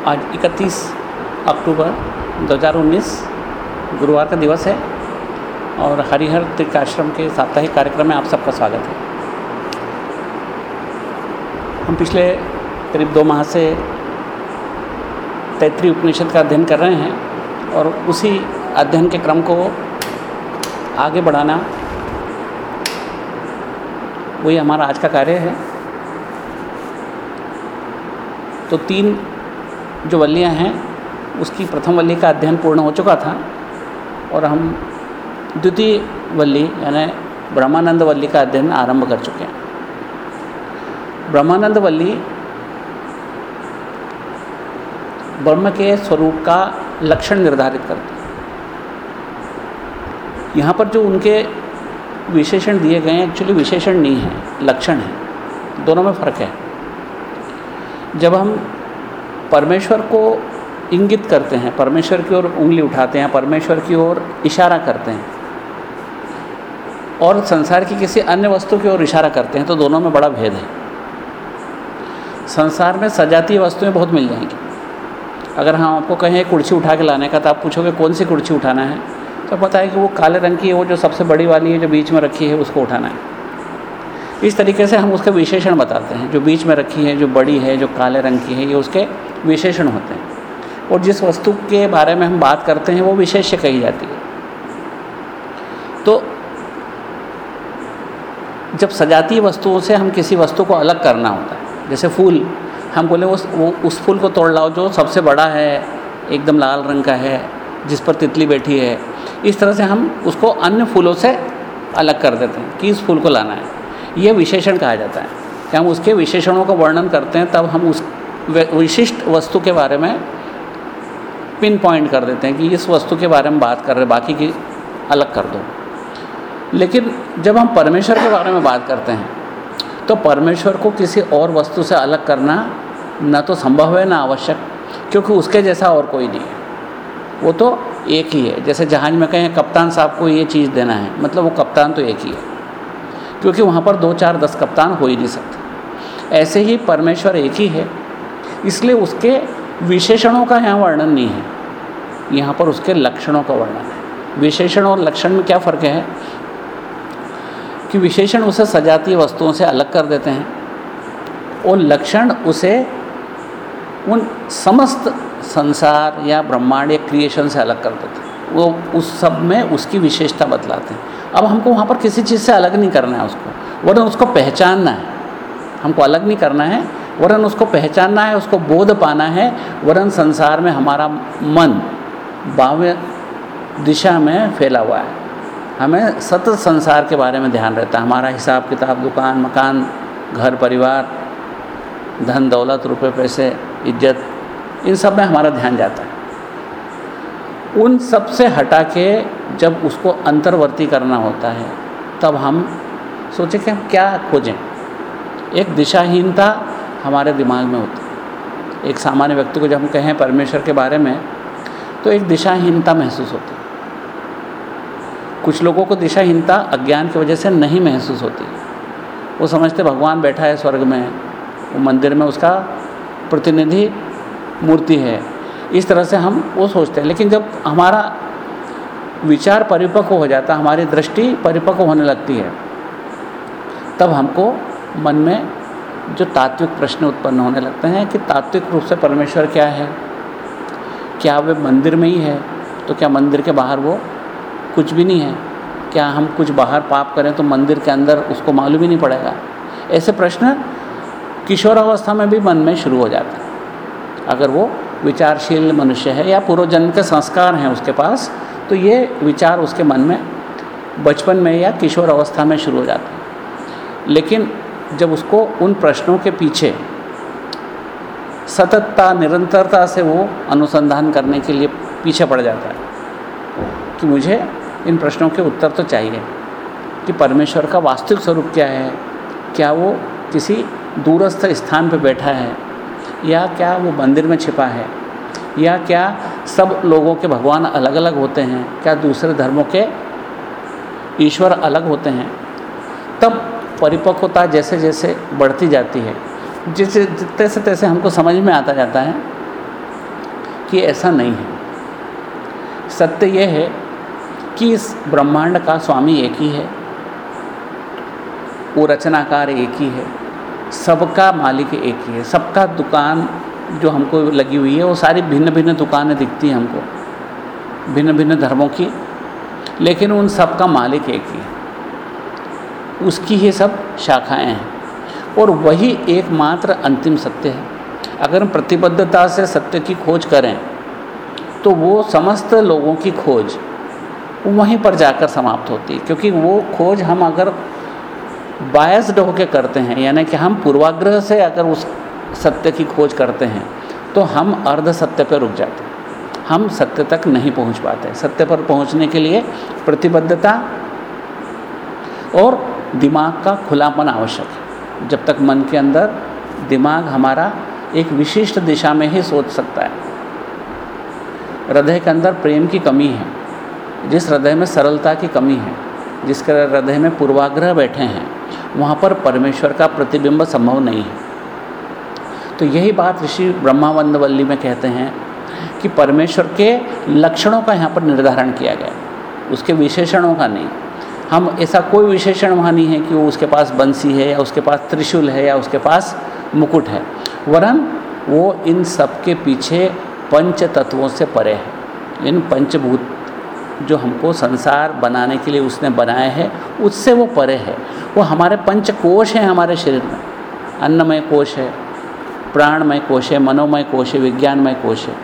आज 31 अक्टूबर 2019 गुरुवार का दिवस है और हरिहर तीर्थ आश्रम के साप्ताहिक कार्यक्रम में आप सबका स्वागत है। हम पिछले करीब दो माह से तैतृय उपनिषद का अध्ययन कर रहे हैं और उसी अध्ययन के क्रम को आगे बढ़ाना वही हमारा आज का कार्य है। तो तीन जो वल्लियाँ हैं, उसकी प्रथम वल्ली का अध्ययन पूर्ण हो चुका था और हम द्वितीय वल्ली यानी ब्रह्मानंद वल्ली का अध्ययन आरंभ कर चुके हैं। ब्रह्मानंद वल्ली ब्रह्म के स्वरूप का लक्षण निर्धारित करती है। यहाँ पर जो उनके विशेषण दिए गए हैं, एक्चुअली विशेषण नहीं है, लक्षण है। दोनों में फ़र्क है। जब हम परमेश्वर को इंगित करते हैं, परमेश्वर की ओर उंगली उठाते हैं, परमेश्वर की ओर इशारा करते हैं। और संसार की किसी अन्य वस्तु की ओर इशारा करते हैं तो दोनों में बड़ा भेद है। संसार में सजातीय वस्तुएँ बहुत मिल जाएँगी। अगर हम आपको कहें कुर्सी उठा के लाने का तो आप पूछोगे, कौन सी कुर्सी उठाना है? तो पता है कि वो काले रंग की है, वो जो सबसे बड़ी वाली है, जो बीच में रखी है, उसको उठाना है। इस तरीके से हम उसके विशेषण बताते हैं। जो बीच में रखी है, जो बड़ी है, जो काले रंग की है, ये उसके विशेषण होते हैं। और जिस वस्तु के बारे में हम बात करते हैं, वो विशेष्य कही जाती है। तो जब सजातीय वस्तुओं से हम किसी वस्तु को अलग करना होता है, जैसे फूल, हम बोले उस, वो, उस फूल को तोड़ लाओ, जो सबसे बड़ा है, एकदम लाल रंग का है, जिस पर तितली बैठी है, इस तरह से हम उसको अन्य फूलों से अलग कर देते हैं कि इस फूल को लाना है। ये विशेषण कहा जाता है। कि हम उसके विशेषणों का वर्णन करते हैं, तब हम उस विशिष्ट वस्तु के बारे में पिन पॉइंट कर देते हैं कि इस वस्तु के बारे में बात कर रहे हैं, बाकी की अलग कर दो। लेकिन जब हम परमेश्वर के बारे में बात करते हैं तो परमेश्वर को किसी और वस्तु से अलग करना न तो संभव है, ना आवश्यक, क्योंकि उसके जैसा और कोई नहीं है। वो तो एक ही है। जैसे जहाज़ में कहें, कप्तान साहब को ये चीज़ देना है। मतलब वो कप्तान तो एक ही है। क्योंकि वहाँ पर दो चार दस कप्तान हो ही नहीं सकते। ऐसे ही परमेश्वर एक ही है, इसलिए उसके विशेषणों का यहाँ वर्णन नहीं है। यहाँ पर उसके लक्षणों का वर्णन है। विशेषण और लक्षण में क्या फ़र्क है? कि विशेषण उसे सजातीय वस्तुओं से अलग कर देते हैं और लक्षण उसे उन समस्त संसार या ब्रह्मांड या क्रिएशन से अलग कर देते हैं। वो उस सब में उसकी विशेषता बतलाते हैं। अब हमको वहाँ पर किसी चीज़ से अलग नहीं करना है उसको। वरन उसको पहचानना है। हमको अलग नहीं करना है। वरन उसको पहचानना है, उसको बोध पाना है। वरन संसार में हमारा मन बाह्य दिशा में फैला हुआ है। हमें सतत संसार के बारे में ध्यान रहता है। हमारा हिसाब किताब, दुकान, मकान, घर, परिवार, धन, दौलत, रुपए, पैसे, इज़्ज़त, इन सब में हमारा ध्यान जाता है। उन सबसे हटा के जब उसको अंतर्वर्ती करना होता है, तब हम सोचें कि हम क्या खोजें। एक दिशाहीनता हमारे दिमाग में होती है। एक सामान्य व्यक्ति को जब हम कहें परमेश्वर के बारे में तो एक दिशाहीनता महसूस होती है। कुछ लोगों को दिशाहीनता अज्ञान की वजह से नहीं महसूस होती वो समझते भगवान बैठा है स्वर्ग में, वो मंदिर में, उसका प्रतिनिधि मूर्ति है। इस तरह से हम वो सोचते हैं। लेकिन जब हमारा विचार परिपक्व हो जाता है हमारी दृष्टि परिपक्व होने लगती है, तब हमको मन में जो तात्विक प्रश्न उत्पन्न होने लगते हैं कि तात्विक रूप से परमेश्वर क्या है? क्या वे मंदिर में ही है? तो क्या मंदिर के बाहर वो कुछ भी नहीं है? क्या हम कुछ बाहर पाप करें तो मंदिर के अंदर उसको मालूम ही नहीं पड़ेगा? ऐसे प्रश्न किशोर अवस्था में भी मन में शुरू हो जाते हैं। अगर वो विचारशील मनुष्य है या पूर्वजन्म के संस्कार हैं उसके पास तो ये विचार उसके मन में बचपन में या किशोर अवस्था में शुरू हो जाते हैं। लेकिन जब उसको उन प्रश्नों के पीछे सततता, निरंतरता से वो अनुसंधान करने के लिए पीछे पड़ जाता है कि मुझे इन प्रश्नों के उत्तर तो चाहिए कि परमेश्वर का वास्तविक स्वरूप क्या है? क्या वो किसी दूरस्थ स्थान पर बैठा है? या क्या वो मंदिर में छिपा है? या क्या सब लोगों के भगवान अलग अलग होते हैं? क्या दूसरे धर्मों के ईश्वर अलग होते हैं? तब परिपक्वता जैसे जैसे बढ़ती जाती है। जैसे तैसे तैसे हमको समझ में आता जाता है कि ऐसा नहीं है। सत्य यह है कि इस ब्रह्मांड का स्वामी एक ही है। वो रचनाकार एक ही है। सबका मालिक एक ही है। सबका दुकान जो हमको लगी हुई है, वो सारी भिन्न भिन्न दुकानें दिखती हैं हमको। भिन्न भिन्न धर्मों की। लेकिन उन सब का मालिक एक ही है। उसकी ही सब शाखाएँ हैं। और वही एकमात्र अंतिम सत्य है। अगर हम प्रतिबद्धता से सत्य की खोज करें तो वो समस्त लोगों की खोज वहीं पर जाकर समाप्त होती है। क्योंकि वो खोज हम अगर बायस्ड होकर करते हैं, यानी कि हम पूर्वाग्रह से अगर उस सत्य की खोज करते हैं तो हम अर्ध सत्य पर रुक जाते हैं। हम सत्य तक नहीं पहुँच पाते सत्य पर पहुँचने के लिए प्रतिबद्धता और दिमाग का खुलापन आवश्यक है। जब तक मन के अंदर दिमाग हमारा एक विशिष्ट दिशा में ही सोच सकता है। हृदय के अंदर प्रेम की कमी है। जिस हृदय में सरलता की कमी है, जिसके हृदय में पूर्वाग्रह बैठे हैं वहाँ पर परमेश्वर का प्रतिबिंब संभव नहीं है। तो यही बात ऋषि ब्रह्मावंदवल्ली में कहते हैं कि परमेश्वर के लक्षणों का यहाँ पर निर्धारण किया गया उसके विशेषणों का नहीं। हम ऐसा कोई विशेषण वहाँ नहीं है कि वो उसके पास बंसी है या उसके पास त्रिशूल है या उसके पास मुकुट है। वरन वो इन सब के पीछे पंच तत्वों से परे है। इन पंचभूत जो हमको संसार बनाने के लिए उसने बनाए हैं, उससे वो परे है। वो हमारे पंच कोश हैं हमारे शरीर में। अन्नमय कोश है, प्राणमय कोश है, मनोमय कोश है, विज्ञानमय कोश है।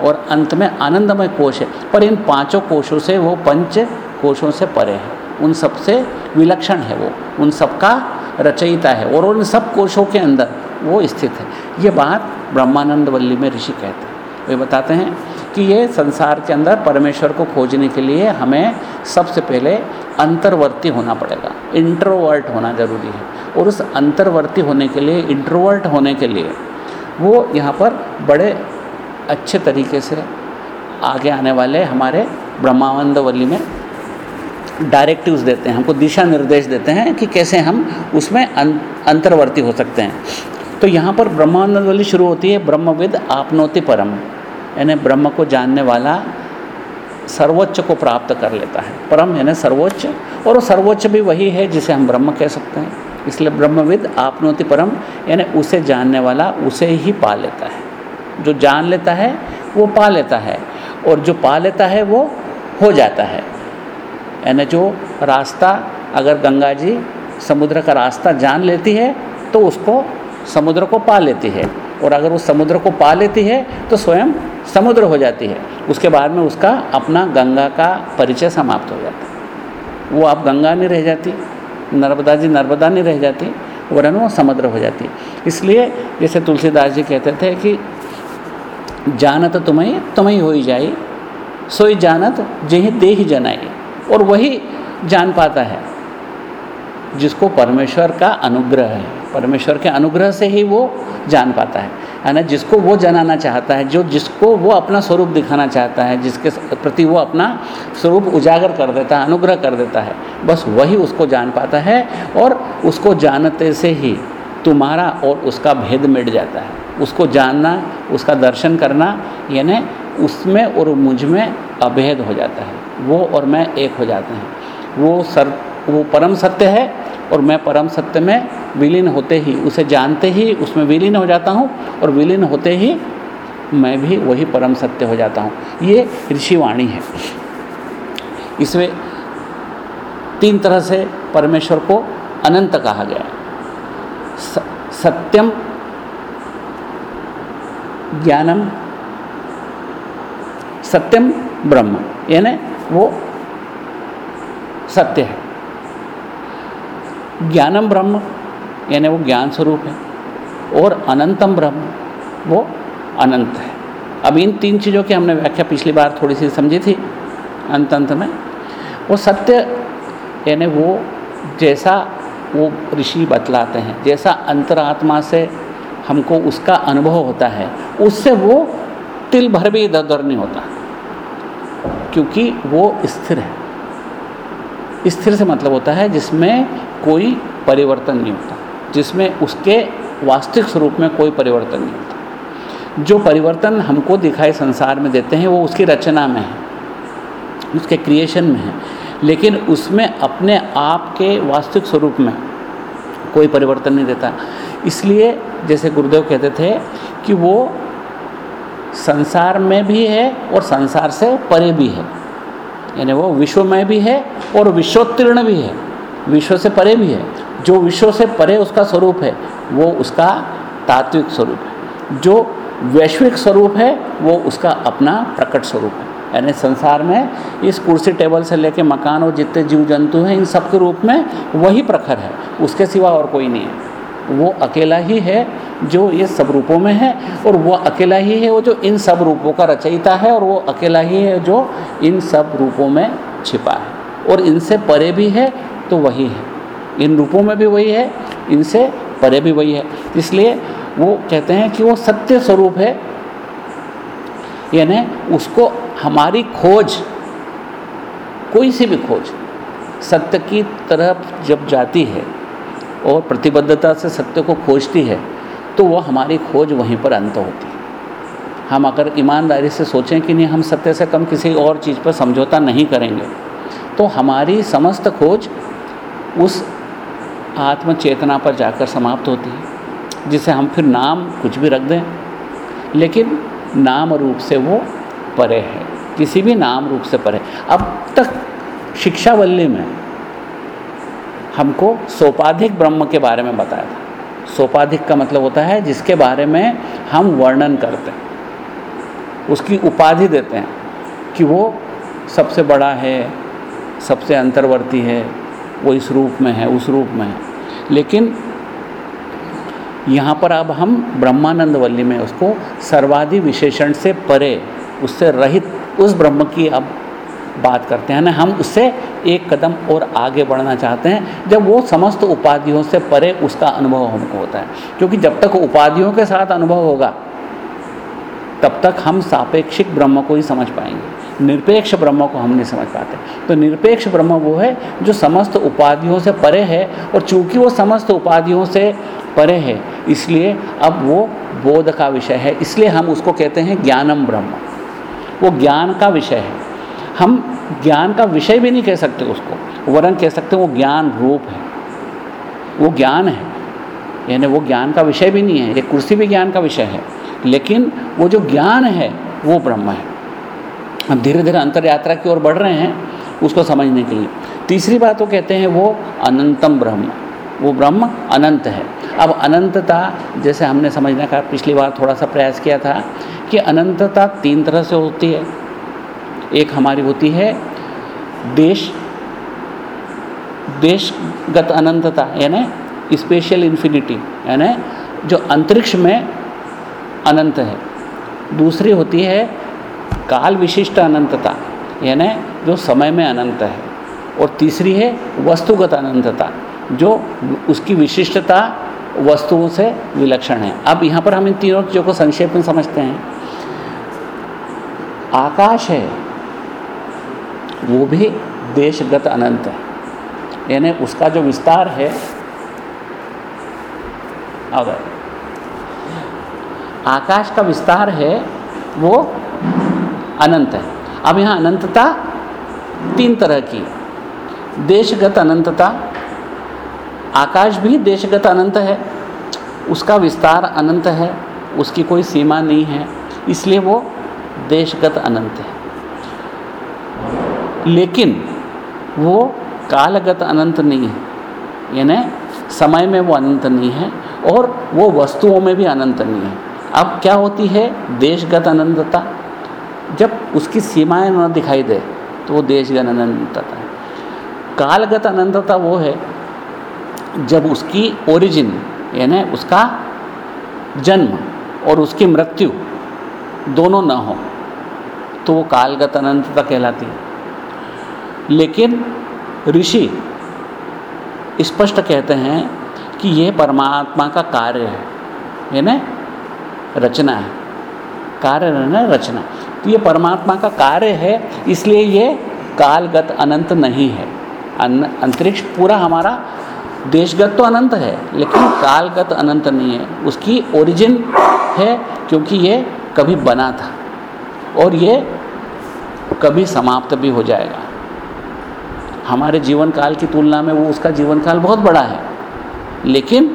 और अंत में आनंदमय कोश है। पर इन पाँचों कोशों से वो पंच कोशों से परे है। उन सबसे विलक्षण है वो। उन सब का रचयिता है। और उन सब कोशों के अंदर वो स्थित है। ये बात ब्रह्मानंद वल्ली में ऋषि कहते हैं। वे बताते हैं कि ये संसार के अंदर परमेश्वर को खोजने के लिए हमें सबसे पहले अंतर्वर्ती होना पड़ेगा। इंट्रोवर्ट होना ज़रूरी है। और उस अंतर्वर्ती होने के लिए इंट्रोवर्ट होने के लिए वो यहाँ पर बड़े अच्छे तरीके से आगे आने वाले हमारे ब्रह्मानंद वली में डायरेक्टिव्स देते हैं। हमको दिशा निर्देश देते हैं कि कैसे हम उसमें अं-, अंतर्वर्ती हो सकते हैं। तो यहाँ पर ब्रह्मानंद वली शुरू होती है ब्रह्मविद आपनोति परम। यानी ब्रह्म को जानने वाला सर्वोच्च को प्राप्त कर लेता है। परम यानी सर्वोच्च। और सर्वोच्च भी वही है जिसे हम ब्रह्म कह सकते हैं। इसलिए ब्रह्मविद आपनोति परम, यानी उसे जानने वाला उसे ही पा लेता है। जो जान लेता है, वो पा लेता है। और जो पा लेता है, वो हो जाता है। यानी जो रास्ता, अगर गंगा जी समुद्र का रास्ता जान लेती है तो उसको समुद्र को पा लेती है। और अगर वो समुद्र को पा लेती है तो स्वयं समुद्र हो जाती है। उसके बाद में उसका अपना गंगा का परिचय समाप्त हो जाता है। वो अब गंगा नहीं रह जाती, नर्मदा जी नर्मदा नहीं रह जाती, वरन वो समुद्र हो जाती। इसलिए जैसे तुलसीदास जी कहते थे कि, जानत तुम्हें तुम्हें हो ही जाए सोई जानत, जही दे ही जनाई। और वही जान पाता है, जिसको परमेश्वर का अनुग्रह है। परमेश्वर के अनुग्रह से ही वो जान पाता है। है ना, जिसको वो जनाना चाहता है, जो जिसको वो अपना स्वरूप दिखाना चाहता है, जिसके प्रति वो अपना स्वरूप उजागर कर देता है, अनुग्रह कर देता है, बस वही उसको जान पाता है और उसको जानते से ही तुम्हारा और उसका भेद मिट जाता है। उसको जानना, उसका दर्शन करना, यानी उसमें और मुझमें अभेद हो जाता है। वो और मैं एक हो जाते हैं। वो सर, वो परम सत्य है और मैं परम सत्य में विलीन होते ही, उसे जानते ही, उसमें विलीन हो जाता हूँ और विलीन होते ही मैं भी वही परम सत्य हो जाता हूँ। ये ऋषिवाणी है। इसमें तीन तरह से परमेश्वर को अनंत कहा गया सत्यम, ज्ञानम, सत्यम, ब्रह्म, यानी वो सत्य है। ज्ञानम ब्रह्म, यानी वो ज्ञान स्वरूप है, और अनंतम ब्रह्म, वो अनंत है। अब इन तीन चीज़ों की हमने व्याख्या पिछली बार थोड़ी सी समझी थी अंत अंत में। वो सत्य, यानी वो जैसा वो ऋषि बतलाते हैं, जैसा अंतरात्मा से हमको उसका अनुभव होता है, उससे वो तिल भर भी इधर उधर नहीं होता, क्योंकि वो स्थिर है। स्थिर से मतलब होता है जिसमें कोई परिवर्तन नहीं होता, जिसमें उसके वास्तविक स्वरूप में कोई परिवर्तन नहीं होता। जो परिवर्तन हमको दिखाई संसार में देते हैं, वो उसकी रचना में है, उसके क्रिएशन में है, लेकिन उसमें अपने आप के वास्तविक स्वरूप में कोई परिवर्तन नहीं देता। इसलिए जैसे गुरुदेव कहते थे कि वो संसार में भी है और संसार से परे भी है। यानी वो विश्व में भी है और विश्वोत्तीर्ण भी है। विश्व से परे भी है। जो विश्व से परे उसका स्वरूप है, वो उसका तात्विक स्वरूप है। जो वैश्विक स्वरूप है, वो उसका अपना प्रकट स्वरूप है। यानी संसार में इस कुर्सी टेबल से लेके मकान और जितने जीव जंतु हैं, इन सब के रूप में वही प्रखर है। उसके सिवा और कोई नहीं है। वो अकेला ही है जो ये सब रूपों में है और वो अकेला ही है, वो जो इन सब रूपों का रचयिता है और वो अकेला ही है जो इन सब रूपों में छिपा है। और इनसे परे भी है तो वही है। इन रूपों में भी वही है, इनसे परे भी वही है। इसलिए वो कहते हैं कि वो सत्य स्वरूप है। यानी उसको हमारी खोज, कोई सी भी खोज, सत्य की तरफ़ जब जाती है और प्रतिबद्धता से सत्य को खोजती है तो वह हमारी खोज वहीं पर अंत होती है। हम अगर ईमानदारी से सोचें कि नहीं, हम सत्य से कम किसी और चीज़ पर समझौता नहीं करेंगे तो हमारी समस्त खोज उस आत्म चेतना पर जाकर समाप्त होती है, जिसे हम फिर नाम कुछ भी रख दें, लेकिन नाम रूप से वो परे है, किसी भी नाम रूप से परे। अब तक शिक्षावल्ली में हमको सोपाधिक ब्रह्म के बारे में बताया था। सोपाधिक का मतलब होता है जिसके बारे में हम वर्णन करते हैं। उसकी उपाधि देते हैं कि वो सबसे बड़ा है, सबसे अंतर्वर्ती है, वो इस रूप में है, उस रूप में है। लेकिन यहाँ पर अब हम ब्रह्मानंद वल्ली में उसको सर्वाधि विशेषण से परे, उससे रहित, उस ब्रह्म की अब बात करते हैं। ना हम उससे एक कदम और आगे बढ़ना चाहते हैं। जब वो समस्त उपाधियों से परे उसका अनुभव हमको होता है। क्योंकि जब तक उपाधियों के साथ अनुभव होगा, तब तक हम सापेक्षिक ब्रह्म को ही समझ पाएँगे। निरपेक्ष ब्रह्म को हम नहीं समझ पाते। तो निरपेक्ष ब्रह्म वो है जो समस्त उपाधियों से परे है और चूँकि वो समस्त उपाधियों से परे है, इसलिए अब वो बोध का विषय है। इसलिए हम उसको कहते हैं ज्ञानम ब्रह्म। वो ज्ञान का विषय है। हम ज्ञान का विषय भी नहीं कह सकते उसको। वरन कह सकते वो ज्ञान रूप है। वो ज्ञान है। यानी वो ज्ञान का विषय भी नहीं है। ये कुर्सी भी ज्ञान का विषय है। लेकिन वो जो ज्ञान है, वो ब्रह्म है। हम धीरे धीरे अंतर यात्रा की ओर बढ़ रहे हैं उसको समझने के लिए। तीसरी बात वो कहते हैं वो अनंतम ब्रह्म। वो ब्रह्म अनंत है। अब अनंतता, जैसे हमने समझने का पिछली बार थोड़ा सा प्रयास किया था कि अनंतता तीन तरह से होती है। एक हमारी होती है देश, देशगत अनंतता, यानी स्पेशल इन्फिनिटी यानी जो अंतरिक्ष में अनंत है। दूसरी होती है काल विशिष्ट अनंतता, यानी जो समय में अनंत है। और तीसरी है वस्तुगत अनंतता, जो उसकी विशिष्टता वस्तुओं से विलक्षण है। अब यहाँ पर हम इन तीनों चीज़ों को संक्षेप में समझते हैं। आकाश है वो भी देशगत अनंत है। यानी उसका जो विस्तार है अगर आकाश का विस्तार है, वो अनंत है। अब यहाँ अनंतता तीन तरह की, देशगत अनंतता, आकाश भी देशगत अनंत है, उसका विस्तार अनंत है, उसकी कोई सीमा नहीं है, इसलिए वो देशगत अनंत है। लेकिन वो कालगत अनंत नहीं है। यानी समय में वो अनंत नहीं है और वो वस्तुओं में भी अनंत नहीं है। अब क्या होती है? देशगत अनंतता। जब उसकी सीमाएँ न दिखाई दे तो वो देशगत अनंतता है। कालगत अनंतता वो है, जब उसकी ओरिजिन यानी उसका जन्म और उसकी मृत्यु दोनों न हो तो वो कालगत अनंतता कहलाती है। लेकिन ऋषि स्पष्ट कहते हैं कि यह परमात्मा का कार्य है, यानी रचना है। कार्य है रचना। तो ये परमात्मा का कार्य है, इसलिए ये कालगत अनंत नहीं है। अंतरिक्ष पूरा हमारा देशगत तो अनंत है, लेकिन कालगत अनंत नहीं है। उसकी ओरिजिन है, क्योंकि ये कभी बना था, और ये कभी समाप्त भी हो जाएगा। हमारे जीवन काल की तुलना में वो उसका जीवन काल बहुत बड़ा है। लेकिन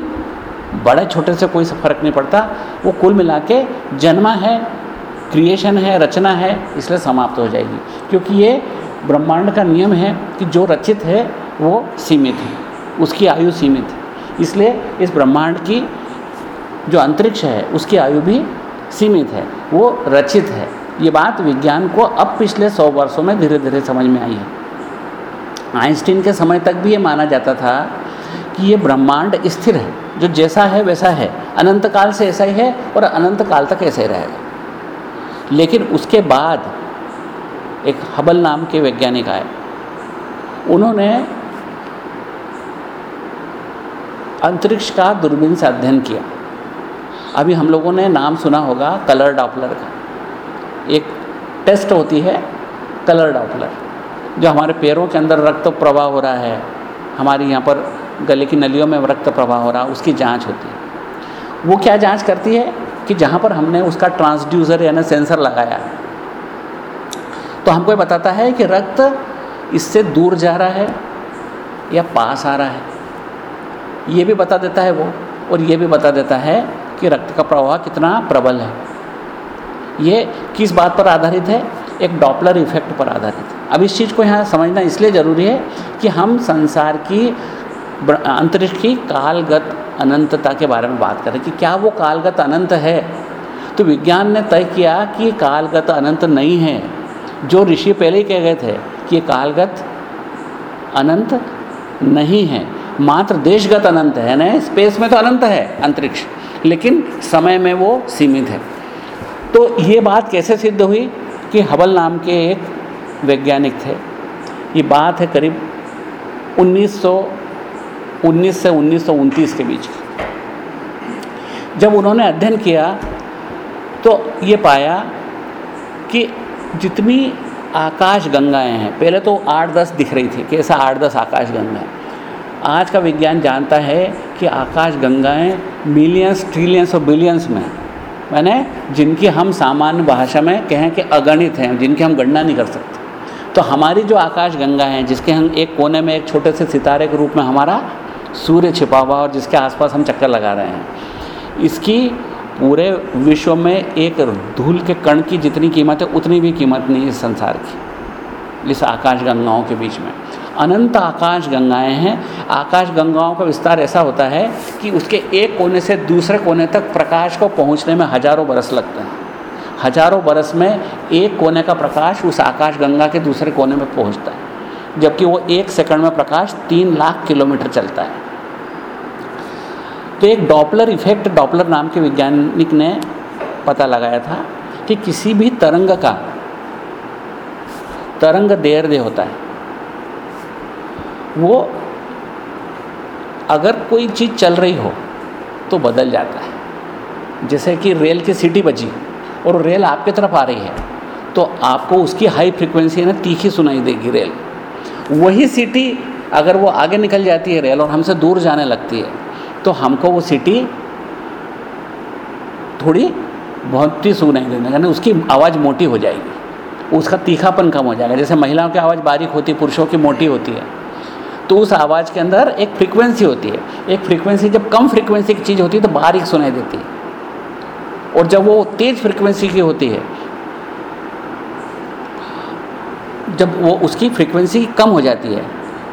बड़े छोटे से कोई फ़र्क नहीं पड़ता। वो कुल मिला के जन्मा है, क्रिएशन है, रचना है, इसलिए समाप्त हो जाएगी। क्योंकि ये ब्रह्मांड का नियम है कि जो रचित है, वो सीमित है। उसकी आयु सीमित है। इसलिए इस ब्रह्मांड की जो अंतरिक्ष है, उसकी आयु भी सीमित है। वो रचित है। ये बात विज्ञान को अब पिछले सौ वर्षों में धीरे धीरे समझ में आई है। आइंस्टीन के समय तक भी ये माना जाता था कि ये ब्रह्मांड स्थिर है। जो जैसा है, वैसा है। अनंत काल से ऐसा ही है और अनंत काल तक ऐसा ही रहेगा। लेकिन उसके बाद एक हबल नाम के वैज्ञानिक आए। उन्होंने अंतरिक्ष का दूरबीन से अध्ययन किया। अभी हम लोगों ने नाम सुना होगा कलर डॉपलर का। एक टेस्ट होती है कलर डॉपलर। जो हमारे पैरों के अंदर रक्त प्रवाह हो रहा है, हमारी यहाँ पर गले की नलियों में रक्त प्रवाह हो रहा है, उसकी जाँच होती है। वो क्या जाँच करती है कि जहाँ पर हमने उसका ट्रांसड्यूसर यानी सेंसर लगाया। तो हमको ये बताता है कि रक्त इससे दूर जा रहा है या पास आ रहा है। ये भी बता देता है वो, और ये भी बता देता है कि रक्त का प्रवाह कितना प्रबल है। ये किस बात पर आधारित है? एक डॉपलर इफ़ेक्ट पर आधारित है। अब इस चीज़ को यहाँ समझना इसलिए ज़रूरी है कि हम संसार की अंतरिक्ष की कालगत अनंतता के बारे में बात करें कि क्या वो कालगत अनंत है? तो विज्ञान ने तय किया कि कालगत अनंत नहीं है। जो ऋषि पहले ही कह गए थे कि ये कालगत अनंत नहीं है। मात्र देशगत अनंत है ना स्पेस में तो अनंत है अंतरिक्ष, लेकिन समय में वो सीमित है। तो ये बात कैसे सिद्ध हुई कि हबल नाम के एक वैज्ञानिक थे। ये बात है करीब 1900 19 से उन्नीस सौ उनतीस के बीच जब उन्होंने अध्ययन किया तो ये पाया कि जितनी आकाश गंगाएँ हैं, पहले तो आठ दस दिख रही थी, कैसा आठ दस आकाश गंगाएँ आज का विज्ञान जानता है कि आकाश गंगाएँ मिलियंस ट्रिलियंस और बिलियंस में मैंने जिनकी हम सामान्य भाषा में कहें कि अगणित हैं, जिनकी हम गणना नहीं कर सकते। तो हमारी जो आकाश गंगा हैं, जिसके हम एक कोने में एक छोटे से सितारे के रूप में हमारा सूर्य छिपा हुआ और जिसके आसपास हम चक्कर लगा रहे हैं। इसकी पूरे विश्व में एक धूल के कण की जितनी कीमत है, उतनी भी कीमत नहीं इस संसार की, इस आकाश गंगाओं के बीच में। अनंत आकाश गंगाएँ हैं। आकाश गंगाओं का विस्तार ऐसा होता है कि उसके एक कोने से दूसरे कोने तक प्रकाश को पहुँचने में हज़ारों बरस लगते हैं। हज़ारों बरस में एक कोने का प्रकाश उस आकाश गंगा के दूसरे कोने में पहुँचता है, जबकि वो एक सेकंड में प्रकाश तीन लाख किलोमीटर चलता है। तो एक डॉपलर इफ़ेक्ट, डॉपलर नाम के वैज्ञानिक ने पता लगाया था कि किसी भी तरंग का तरंग देर दे होता है। वो अगर कोई चीज़ चल रही हो तो बदल जाता है। जैसे कि रेल की सीटी बजी। और रेल आपके तरफ़ आ रही है तो आपको उसकी हाई फ्रिक्वेंसी ना, तीखी सुनाई देगी रेल। वही सीटी अगर वो आगे निकल जाती है रेल और हमसे दूर जाने लगती है तो हमको वो सीटी थोड़ी बहुत ही सुनाई देने, यानी उसकी आवाज़ मोटी हो जाएगी। उसका तीखापन कम हो जाएगा। जैसे महिलाओं की आवाज़ बारीक होती है, पुरुषों की मोटी होती है तो उस आवाज़ के अंदर एक फ्रीक्वेंसी होती है। एक फ्रीक्वेंसी जब कम फ्रीक्वेंसी की चीज़ होती है तो बारीक सुनाई देती है। और जब वो तेज़ फ्रिक्वेंसी की होती है, जब वो उसकी फ्रिक्वेंसी कम हो जाती है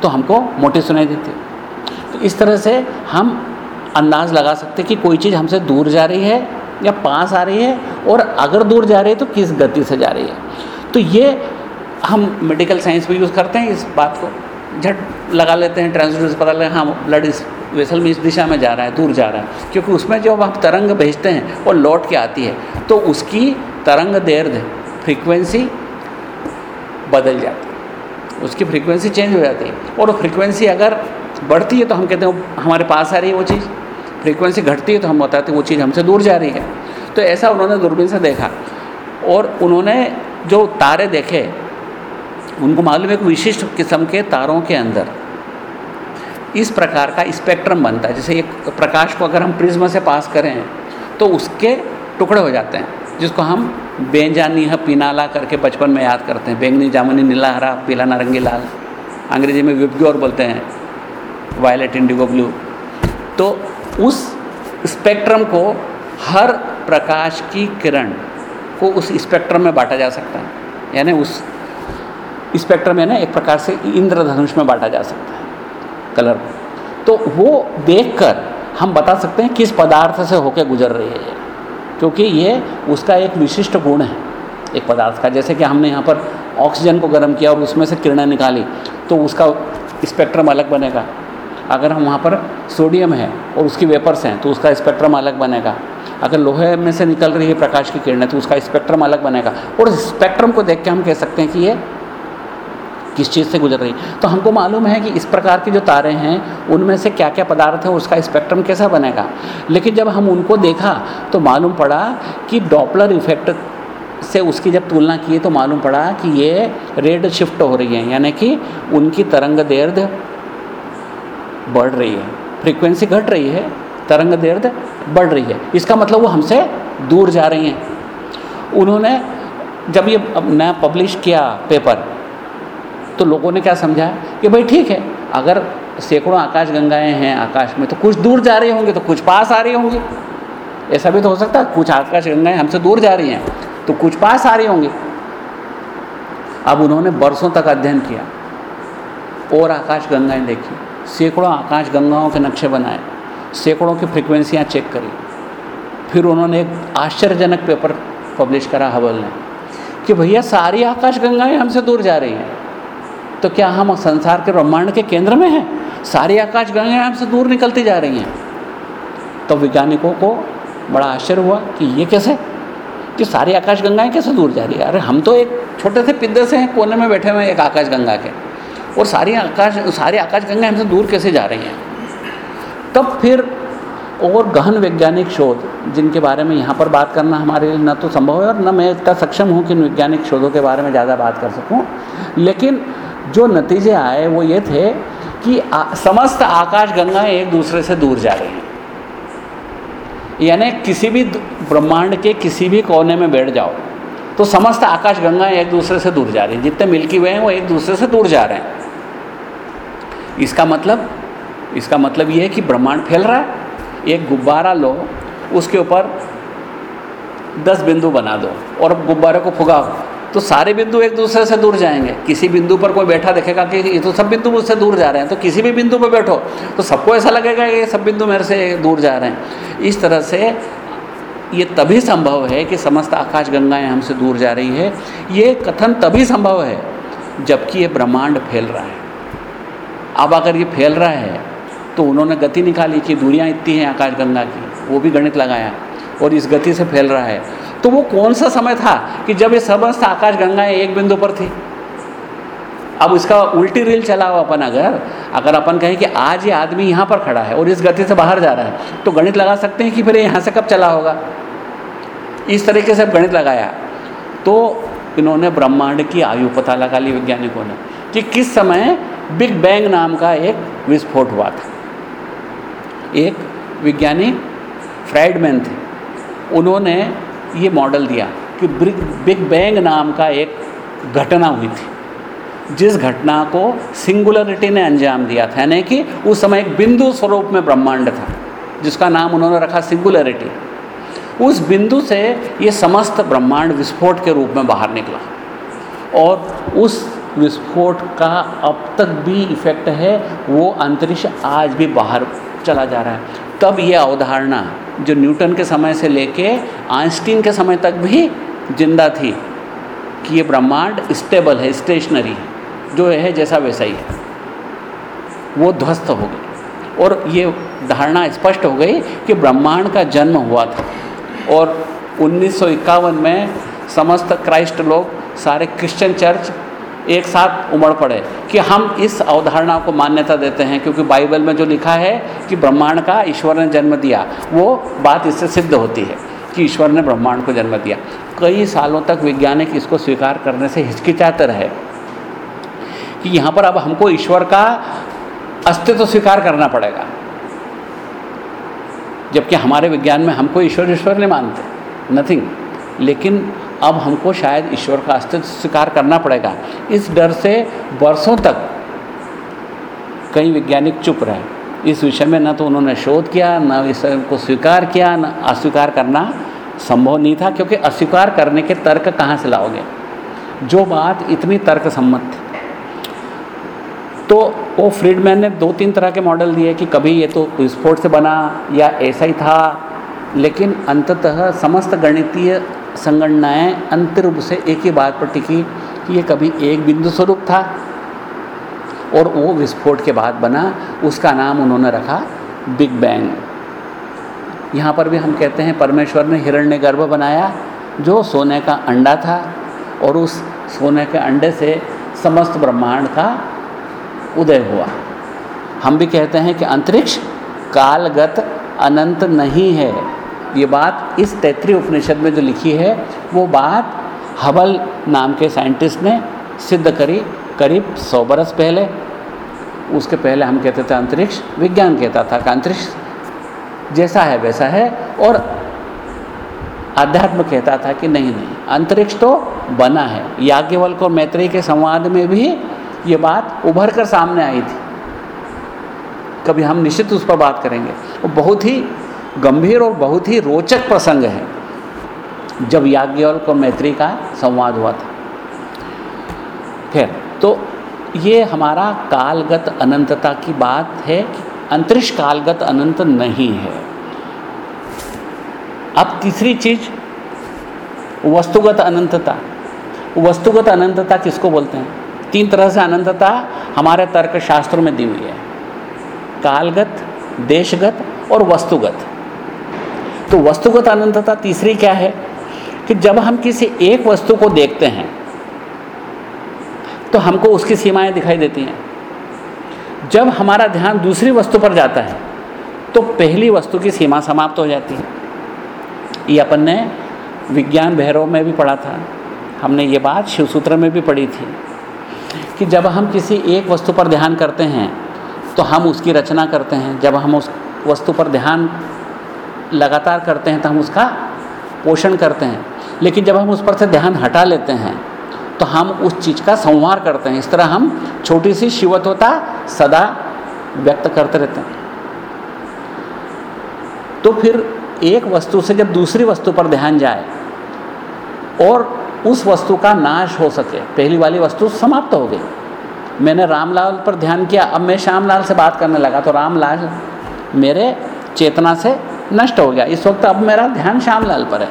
तो हमको मोटी सुनाई देती है। तो इस तरह से हम अंदाज़ लगा सकते हैं कि कोई चीज़ हमसे दूर जा रही है या पास आ रही है, और अगर दूर जा रही है तो किस गति से जा रही है। तो ये हम मेडिकल साइंस में यूज़ करते हैं, इस बात को। झट लगा लेते हैं ट्रांसड्यूसर से पता लगा हाँ ब्लड इस वेसल में इस दिशा में जा रहा है, दूर जा रहा है। क्योंकि उसमें जब आप तरंग भेजते हैं, वो लौट के आती है। तो उसकी तरंग देर फ्रीक्वेंसी बदल जाती है। उसकी फ्रीक्वेंसी चेंज हो जाती है। और वो फ्रीक्वेंसी अगर बढ़ती है तो हम कहते हैं हमारे पास आ रही है वो चीज़। फ्रीक्वेंसी घटती है तो हम बताते हैं, वो चीज़ हमसे दूर जा रही है। तो ऐसा उन्होंने दूरबीन से देखा। और उन्होंने जो तारे देखे, उनको मालूम है कि विशिष्ट किस्म के तारों के अंदर। इस प्रकार का स्पेक्ट्रम बनता है। जैसे एक प्रकाश को अगर हम प्रिज्म से पास करें तो उसके टुकड़े हो जाते हैं, जिसको हम बेजानी है, पीनाला करके बचपन में याद करते हैं। बैंगनी, जामुनी, नीला, हरा, पीला, नारंगी, लाल, अंग्रेज़ी में विपग्योर बोलते हैं वायलेट इंडिगो ब्लू तो उस स्पेक्ट्रम को हर प्रकाश की किरण को उस स्पेक्ट्रम में बांटा जा सकता है। यानी उस स्पेक्ट्रम यानी एक प्रकार से इंद्रधनुष में बांटा जा सकता है। कलर। तो वो देखकर हम बता सकते हैं किस पदार्थ से होकर गुजर रही है ये। क्योंकि ये उसका एक विशिष्ट गुण है, एक पदार्थ का। जैसे कि हमने यहाँ पर ऑक्सीजन को गर्म किया और उसमें से किरणें निकाली तो उसका स्पेक्ट्रम अलग बनेगा। अगर हम वहाँ पर सोडियम है और उसकी वेपर्स हैं तो उसका स्पेक्ट्रम अलग बनेगा। अगर लोहे में से निकल रही है प्रकाश की किरणें तो उसका स्पेक्ट्रम अलग बनेगा। और स्पेक्ट्रम को देख के हम कह सकते हैं कि ये किस चीज़ से गुजर रही तो हमको मालूम है कि इस प्रकार की जो तारे हैं, उनमें से क्या क्या पदार्थ है, उसका स्पेक्ट्रम कैसा बनेगा। लेकिन जब हम उनको देखा तो मालूम पड़ा कि डॉपलर इफ़ेक्ट से उसकी जब तुलना की तो मालूम पड़ा कि ये रेड शिफ्ट हो रही है, यानी कि उनकी तरंग दर्द बढ़ रही है। फ्रीक्वेंसी घट रही है, तरंग दर्द बढ़ रही है। इसका मतलब वो हमसे दूर जा रही हैं। उन्होंने, जब ये नया पब्लिश किया पेपर तो लोगों ने क्या समझा? कि भाई ठीक है, अगर सैकड़ों आकाश गंगाएँ हैं, आकाश में तो कुछ दूर जा रही होंगी तो कुछ पास आ रही होंगी। ऐसा भी तो हो सकता है, कुछ आकाश गंगाएँ हमसे दूर जा रही हैं तो कुछ पास आ रही होंगी। अब उन्होंने बरसों तक अध्ययन किया, और आकाश गंगाएँ देखी, सैकड़ों आकाश गंगाओं के नक्शे बनाए, सैकड़ों की फ्रिक्वेंसियाँ चेक करी। फिर उन्होंने एक आश्चर्यजनक पेपर पब्लिश करा हवल ने, कि भैया सारी आकाश गंगाएँ हमसे दूर जा रही हैं। तो क्या हम संसार के ब्रह्मांड के केंद्र में हैं? सारी आकाश गंगाएँ हमसे दूर निकलती जा रही हैं। तो वैज्ञानिकों को बड़ा आश्चर्य हुआ कि ये कैसे? कि सारी आकाश गंगाएँ कैसे दूर जा रही है? अरे, हम तो एक छोटे से पिद्दे से हैं, कोने में बैठे हुए हैं एक आकाश गंगा के। और सारी आकाश सारी आकाश गंगाएँ हमसे दूर कैसे जा रही हैं? तब फिर और गहन वैज्ञानिक शोध, जिनके बारे में यहाँ पर बात करना हमारे लिए न तो संभव है और न मैं इतना सक्षम हूँ कि वैज्ञानिक शोधों के बारे में ज़्यादा बात कर सकूँ। लेकिन जो नतीजे आए वो ये थे कि समस्त आकाश गंगाएँ एक दूसरे से दूर जा रही हैं। यानी किसी भी ब्रह्मांड के किसी भी कोने में बैठ जाओ तो समस्त आकाश गंगाएँ एक दूसरे से दूर जा रही हैं। जितने मिल्की वे हैं, वो एक दूसरे से दूर जा रहे हैं। इसका मतलब इसका मतलब ये है कि ब्रह्मांड फैल रहा है, एक गुब्बारा लो, उसके ऊपर दस बिंदु बना दो, और गुब्बारे को फुगाओ। तो सारे बिंदु एक दूसरे से दूर जाएँगे। किसी बिंदु पर कोई बैठा देखेगा कि ये तो सब बिंदु मुझसे दूर जा रहे हैं तो किसी भी बिंदु पर बैठो तो सबको ऐसा लगेगा कि ये सब बिंदु मेरे से दूर जा रहे हैं। इस तरह से ये तभी संभव है कि समस्त आकाश गंगाएँ हमसे दूर जा रही है। ये कथन तभी संभव है जबकि ये ब्रह्मांड फैल रहा है। अब अगर ये फैल रहा है तो उन्होंने गति निकाली कि दूरियाँ इतनी हैं आकाश गंगा की, वो भी गणित लगाया, और इस गति से फैल रहा है। तो वो कौन सा समय था कि जब ये समस्त आकाश गंगाएँ एक बिंदु पर थी? अब इसका उल्टी रील चला हुआ अपन अगर अगर अपन कहें कि आज ये आदमी यहाँ पर खड़ा है और इस गति से बाहर जा रहा है तो गणित लगा सकते हैं कि फिर यहाँ से कब चला होगा? इस तरीके से गणित लगाया। तो इन्होंने ब्रह्मांड की आयु पता लगा ली वैज्ञानिकों ने, कि किस समय बिग बैंग नाम का एक विस्फोट हुआ था। एक वैज्ञानिक फ्राइडमैन थे। उन्होंने ये मॉडल दिया कि बिग बैंग नाम का एक घटना हुई थी। जिस घटना को सिंगुलरिटी ने अंजाम दिया था, यानी कि उस समय एक बिंदु स्वरूप में ब्रह्मांड था, जिसका नाम उन्होंने रखा सिंगुलरिटी। उस बिंदु से ये समस्त ब्रह्मांड विस्फोट के रूप में बाहर निकला। और उस विस्फोट का अब तक भी इफ़ेक्ट है, वो अंतरिक्ष आज भी बाहर चला जा रहा है। तब ये अवधारणा जो न्यूटन के समय से लेके आइंस्टीन के समय तक भी ज़िंदा थी कि ये ब्रह्मांड स्टेबल है, स्टेशनरी है, जो है जैसा वैसा ही है। वो ध्वस्त हो गई। और ये धारणा स्पष्ट हो गई कि ब्रह्मांड का जन्म हुआ था। और उन्नीस सौ इक्यावन में समस्त क्राइस्ट लोग, सारे क्रिश्चियन चर्च एक साथ उमड़ पड़े कि हम इस अवधारणा को मान्यता देते हैं, क्योंकि बाइबल में जो लिखा है कि ब्रह्मांड का ईश्वर ने जन्म दिया, वो बात इससे सिद्ध होती है कि ईश्वर ने ब्रह्मांड को जन्म दिया। कई सालों तक वैज्ञानिक इसको स्वीकार करने से हिचकिचाते रहे कि यहाँ पर अब हमको ईश्वर का अस्तित्व तो स्वीकार करना पड़ेगा। जबकि हमारे विज्ञान में हमको ईश्वर ईश्वर नहीं मानते नथिंग लेकिन अब हमको शायद ईश्वर का अस्तित्व स्वीकार करना पड़ेगा। इस डर से वर्षों तक कई वैज्ञानिक चुप रहे। इस विषय में न तो उन्होंने शोध किया, न इस को स्वीकार किया, न अस्वीकार करना संभव नहीं था, क्योंकि अस्वीकार करने के तर्क कहाँ से लाओगे? जो बात इतनी तर्क सम्मत थी। तो वो फ्रीडमैन ने दो तीन तरह के मॉडल दिए कि कभी ये तो विस्फोट से बना या ऐसा ही था, लेकिन अंततः समस्त गणितीय संगणनाएँ अंत रूप से एक ही बात पर टिकी कि ये कभी एक बिंदु स्वरूप था और वो विस्फोट के बाद बना, उसका नाम उन्होंने रखा बिग बैंग। यहाँ पर भी हम कहते हैं, परमेश्वर ने हिरण्य गर्भ बनाया, जो सोने का अंडा था और उस सोने के अंडे से समस्त ब्रह्मांड का उदय हुआ। हम भी कहते हैं कि अंतरिक्ष कालगत अनंत नहीं है। ये बात इस तैतृय उपनिषद में जो लिखी है, वो बात हबल नाम के साइंटिस्ट ने सिद्ध करी करीब सौ बरस पहले। उसके पहले हम कहते थे अंतरिक्ष विज्ञान कहता था कि अंतरिक्ष जैसा है वैसा है और अध्यात्म कहता था कि नहीं नहीं, अंतरिक्ष तो बना है। याज्ञवल्क और मैत्री के संवाद में भी ये बात उभर कर सामने आई थी। कभी हम निश्चित उस पर बात करेंगे। वो बहुत ही गंभीर और बहुत ही रोचक प्रसंग है। जब याज्ञवल्क और मैत्री का संवाद हुआ था। खैर तो ये हमारा कालगत अनंतता की बात है कि अंतरिक्ष कालगत अनंत नहीं है। अब तीसरी चीज़, वस्तुगत अनंतता। वस्तुगत अनंतता किसको बोलते हैं? तीन तरह से अनंतता हमारे तर्क शास्त्रों में दी हुई है। कालगत, देशगत और वस्तुगत। तो वस्तुगत अनंतता तीसरी क्या है? कि जब हम किसी एक वस्तु को देखते हैं तो हमको उसकी सीमाएँ दिखाई देती हैं। जब हमारा ध्यान दूसरी वस्तु पर जाता है तो पहली वस्तु की सीमा समाप्त हो जाती है। ये अपन ने विज्ञान भैरव में भी पढ़ा था। हमने ये बात शिवसूत्र में भी पढ़ी थी कि जब हम किसी एक वस्तु पर ध्यान करते हैं तो हम उसकी रचना करते हैं। जब हम उस वस्तु पर ध्यान लगातार करते हैं तो हम उसका पोषण करते हैं। लेकिन जब हम उस पर से ध्यान हटा लेते हैं तो हम उस चीज़ का संहार करते हैं। इस तरह हम छोटी सी शिवत्वता सदा व्यक्त करते रहते हैं। तो फिर एक वस्तु से जब दूसरी वस्तु पर ध्यान जाए, और उस वस्तु का नाश हो सके, पहली वाली वस्तु समाप्त हो गई। मैंने रामलाल पर ध्यान किया, अब मैं श्यामलाल से बात करने लगा तो रामलाल मेरे चेतना से नष्ट हो गया। इस वक्त अब मेरा ध्यान श्यामलाल पर है।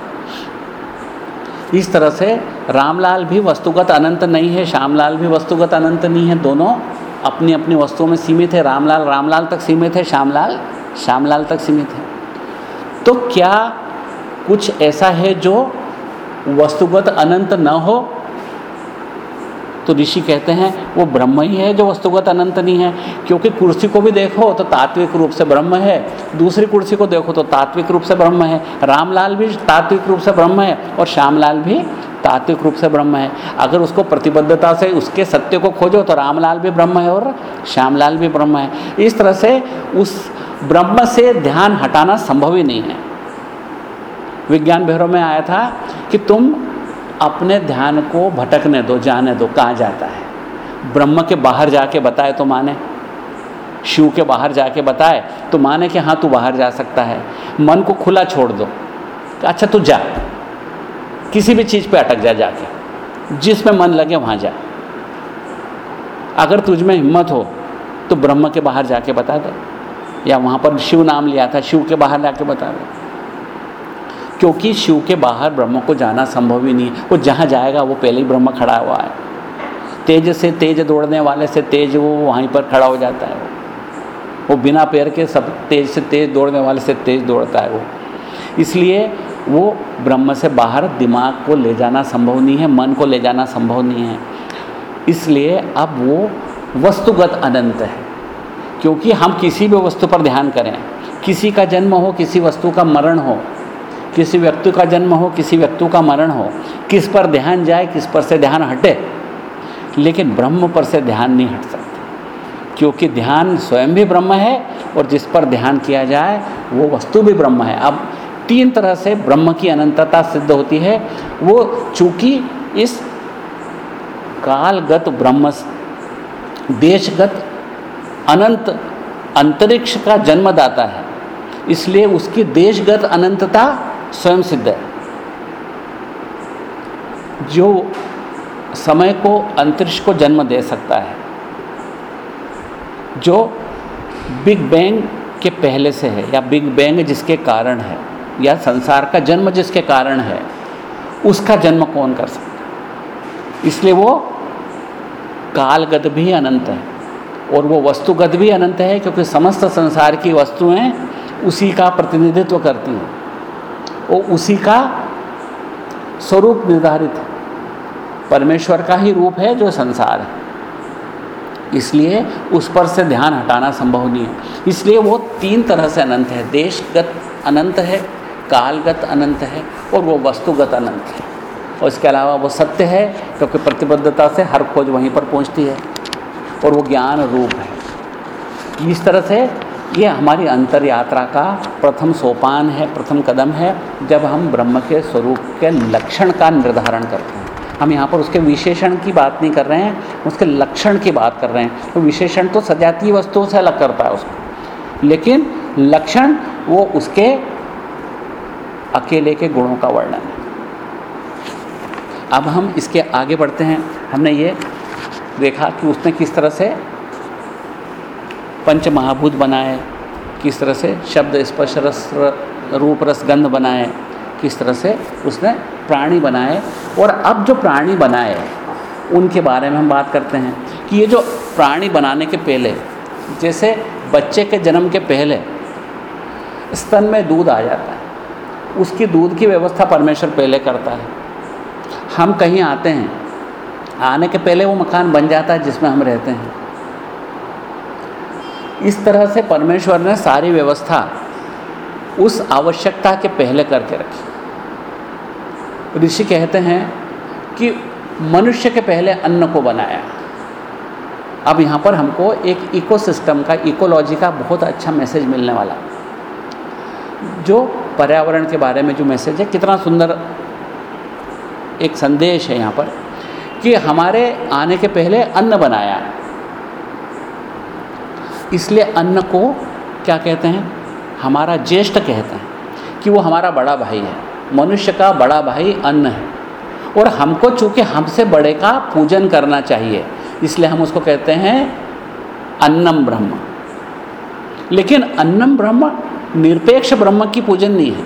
इस तरह से रामलाल भी वस्तुगत अनंत नहीं है, श्यामलाल भी वस्तुगत अनंत नहीं है। दोनों अपनी अपनी वस्तुओं में सीमित है। रामलाल रामलाल तक सीमित है, श्यामलाल श्यामलाल तक सीमित है। तो क्या कुछ ऐसा है जो वस्तुगत अनंत न हो? तो ऋषि कहते हैं, वो ब्रह्म ही है जो वस्तुगत अनंत नहीं है। क्योंकि कुर्सी को भी देखो तो तात्विक रूप से ब्रह्म है। दूसरी कुर्सी को देखो तो तात्विक रूप से ब्रह्म है। रामलाल भी तात्विक रूप से ब्रह्म है और श्यामलाल भी तात्विक रूप से ब्रह्म है। अगर उसको प्रतिबद्धता से उसके सत्य को खोजो तो रामलाल भी ब्रह्म है और श्यामलाल भी ब्रह्म है। इस तरह से उस ब्रह्म से ध्यान हटाना संभव ही नहीं है। विज्ञान भैरव में आया था कि तुम अपने ध्यान को भटकने दो, जाने दो, कहाँ जाता है? ब्रह्म के बाहर जाके बताए तो माने। शिव के बाहर जाके बताए तो माने कि हाँ तू बाहर जा सकता है। मन को खुला छोड़ दो। अच्छा तू जा। किसी भी चीज़ पे अटक जा जाके। जिसमें मन लगे, वहाँ जा। अगर तुझ में हिम्मत हो तो ब्रह्म के बाहर जाके बता दे। या वहाँ पर शिव नाम लिया था, शिव के बाहर जाके बता दे। क्योंकि शिव के बाहर ब्रह्म को जाना संभव ही नहीं है। वो जहाँ जाएगा, वो पहले ही ब्रह्म खड़ा हुआ है। तेज से तेज दौड़ने वाले से तेज वो वहीं पर खड़ा हो जाता है वो। वो बिना पैर के सब तेज से तेज दौड़ने वाले से तेज दौड़ता है वो। इसलिए वो ब्रह्म से बाहर दिमाग को ले जाना संभव नहीं है, मन को ले जाना संभव नहीं है। इसलिए अब वो वस्तुगत अनंत है। क्योंकि हम किसी भी वस्तु पर ध्यान करें। किसी का जन्म हो, किसी वस्तु का मरण हो किसी व्यक्ति का जन्म हो, किसी व्यक्ति का मरण हो, किस पर ध्यान जाए, किस पर से ध्यान हटे, लेकिन ब्रह्म पर से ध्यान नहीं हट सकता। क्योंकि ध्यान स्वयं भी ब्रह्म है और जिस पर ध्यान किया जाए, वो वस्तु भी ब्रह्म है। अब तीन तरह से ब्रह्म की अनंतता सिद्ध होती है। वो चूँकि इस कालगत ब्रह्म, देशगत अनंत अंतरिक्ष का जन्मदाता है, इसलिए उसकी देशगत अनंतता स्वयं सिद्ध है। जो समय को, अंतरिक्ष को जन्म दे सकता है, जो बिग बैंग के पहले से है, या बिग बैंग जिसके कारण है, या संसार का जन्म जिसके कारण है, उसका जन्म कौन कर सकता है? इसलिए वो कालगत भी अनंत है, और वो वस्तुगत भी अनंत है, क्योंकि समस्त संसार की वस्तुएँ उसी का प्रतिनिधित्व करती हैं। वो उसी का स्वरूप निर्धारित है। परमेश्वर का ही रूप है जो संसार है। इसलिए उस पर से ध्यान हटाना संभव नहीं है। इसलिए वो तीन तरह से अनंत है। देशगत अनंत है, कालगत अनंत है और वो वस्तुगत अनंत है। और इसके अलावा वो सत्य है, क्योंकि प्रतिबद्धता से हर खोज वहीं पर पहुँचती है और वो ज्ञान रूप है। इस तरह से ये हमारी अंतर यात्रा का प्रथम सोपान है, प्रथम कदम है, जब हम ब्रह्म के स्वरूप के लक्षण का निर्धारण करते हैं। हम यहाँ पर उसके विशेषण की बात नहीं कर रहे हैं, उसके लक्षण की बात कर रहे हैं। तो विशेषण तो सजातीय वस्तुओं से अलग करता है उसको। लेकिन लक्षण वो उसके अकेले के गुणों का वर्णन है। अब हम इसके आगे बढ़ते हैं। हमने ये देखा कि उसने किस तरह से पंच महाभूत बनाए, किस तरह से शब्द स्पर्श रस, रूप रस, गंध बनाए, किस तरह से उसने प्राणी बनाए। और अब जो प्राणी बनाए, उनके बारे में हम बात करते हैं कि ये जो प्राणी बनाने के पहले, जैसे बच्चे के जन्म के पहले, स्तन में दूध आ जाता है। उसकी दूध की व्यवस्था परमेश्वर पहले करता है। हम कहीं आते हैं, आने के पहले वो मकान बन जाता है जिसमें हम रहते हैं। इस तरह से परमेश्वर ने सारी व्यवस्था उस आवश्यकता के पहले करके रखी। ऋषि कहते हैं कि मनुष्य के पहले अन्न को बनाया। अब यहाँ पर हमको एक इकोसिस्टम का इकोलॉजी का बहुत अच्छा मैसेज मिलने वाला। जो पर्यावरण के बारे में जो मैसेज है, कितना सुंदर एक संदेश है यहाँ पर कि हमारे आने के पहले अन्न बनाया। इसलिए अन्न को क्या कहते हैं? हमारा ज्येष्ठ कहते हैं कि वो हमारा बड़ा भाई है। मनुष्य का बड़ा भाई अन्न है। और हमको चूँकि हमसे बड़े का पूजन करना चाहिए, इसलिए हम उसको कहते हैं अन्नम ब्रह्म। लेकिन अन्नम ब्रह्म निरपेक्ष ब्रह्म की पूजन नहीं है।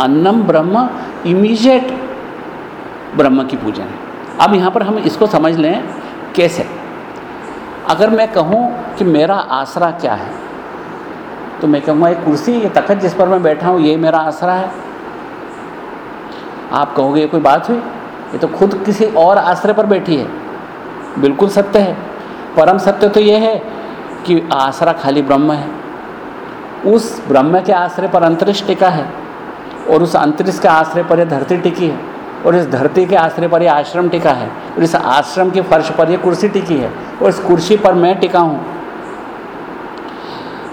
अन्नम ब्रह्म इमीजिएट ब्रह्म की पूजन है। अब यहाँ पर हम इसको समझ लें कैसे? अगर मैं कहूँ कि मेरा आसरा क्या है तो मैं कहूँगा एक कुर्सी, ये तखत जिस पर मैं बैठा हूँ, ये मेरा आसरा है। आप कहोगे, ये कोई बात हुई? ये तो खुद किसी और आश्रय पर बैठी है। बिल्कुल सत्य है। परम सत्य तो ये है कि आसरा खाली ब्रह्म है। उस ब्रह्म के आश्रय पर अंतरिक्ष टिका है और उस अंतरिक्ष के आश्रय पर यह धरती टिकी है। और इस धरती के आश्रय पर यह आश्रम टिका है। और इस आश्रम के फर्श पर यह कुर्सी टिकी है। और इस कुर्सी पर मैं टिका हूँ।